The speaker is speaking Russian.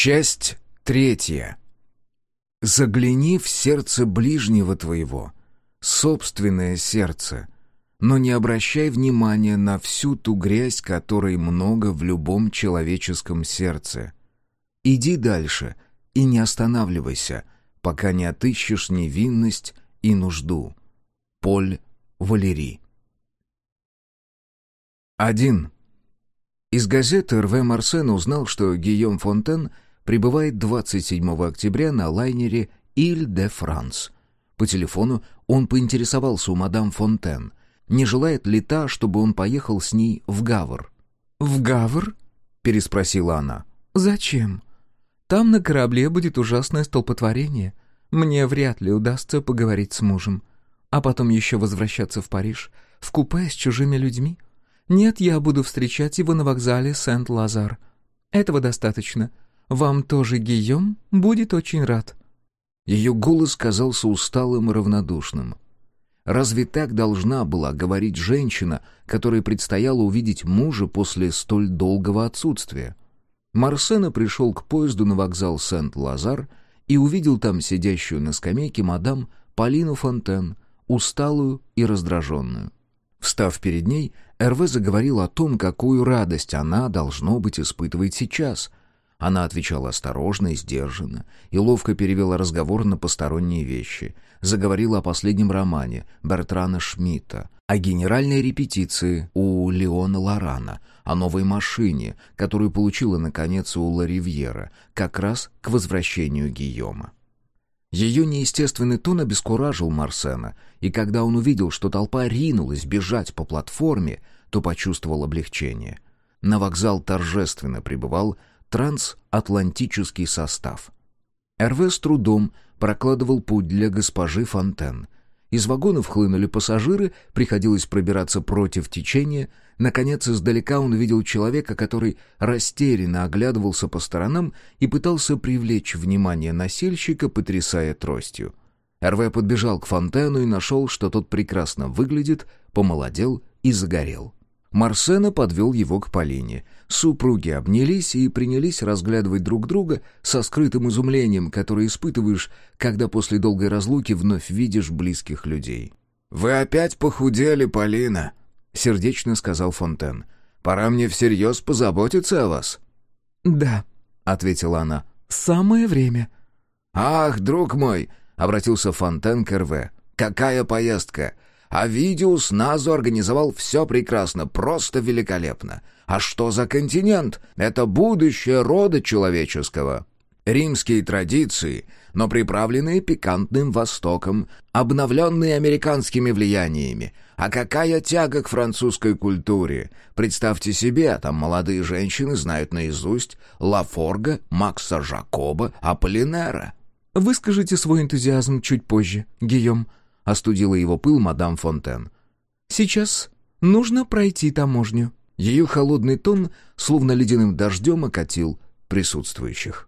Часть третья. Загляни в сердце ближнего твоего, собственное сердце, но не обращай внимания на всю ту грязь, которой много в любом человеческом сердце. Иди дальше и не останавливайся, пока не отыщешь невинность и нужду. Поль Валери. 1. Из газеты РВ Марсен узнал, что Гийом Фонтен прибывает 27 октября на лайнере «Иль-де-Франс». По телефону он поинтересовался у мадам Фонтен, не желает ли та, чтобы он поехал с ней в Гавр. «В Гавр?» — переспросила она. «Зачем? Там на корабле будет ужасное столпотворение. Мне вряд ли удастся поговорить с мужем. А потом еще возвращаться в Париж, в купе с чужими людьми». «Нет, я буду встречать его на вокзале Сент-Лазар. Этого достаточно. Вам тоже Гийом будет очень рад». Ее голос казался усталым и равнодушным. Разве так должна была говорить женщина, которой предстояло увидеть мужа после столь долгого отсутствия? Марсена пришел к поезду на вокзал Сент-Лазар и увидел там сидящую на скамейке мадам Полину Фонтен, усталую и раздраженную. Встав перед ней, Эрве заговорил о том, какую радость она, должно быть, испытывает сейчас. Она отвечала осторожно и сдержанно, и ловко перевела разговор на посторонние вещи. Заговорила о последнем романе Бертрана Шмидта, о генеральной репетиции у Леона Лорана, о новой машине, которую получила, наконец, у Ларивьера, как раз к возвращению Гийома. Ее неестественный тон обескуражил Марсена, и когда он увидел, что толпа ринулась бежать по платформе, то почувствовал облегчение. На вокзал торжественно прибывал трансатлантический состав. РВ с трудом прокладывал путь для госпожи Фонтен. Из вагонов хлынули пассажиры, приходилось пробираться против течения. Наконец, издалека он увидел человека, который растерянно оглядывался по сторонам и пытался привлечь внимание носильщика, потрясая тростью. РВ подбежал к фонтену и нашел, что тот прекрасно выглядит, помолодел и загорел. Марсена подвел его к Полине. Супруги обнялись и принялись разглядывать друг друга со скрытым изумлением, которое испытываешь, когда после долгой разлуки вновь видишь близких людей. «Вы опять похудели, Полина», — сердечно сказал Фонтен. «Пора мне всерьез позаботиться о вас». «Да», — ответила она, — «самое время». «Ах, друг мой», — обратился Фонтен к РВ, — «какая поездка! А Видиус Назу организовал все прекрасно, просто великолепно. А что за континент? Это будущее рода человеческого. Римские традиции, но приправленные пикантным Востоком, обновленные американскими влияниями. А какая тяга к французской культуре! Представьте себе, там молодые женщины знают наизусть Лафорга, Макса Жакоба, Аполлинера. «Выскажите свой энтузиазм чуть позже, Гийом», Остудила его пыл мадам Фонтен. «Сейчас нужно пройти таможню». Ее холодный тон, словно ледяным дождем, окатил присутствующих.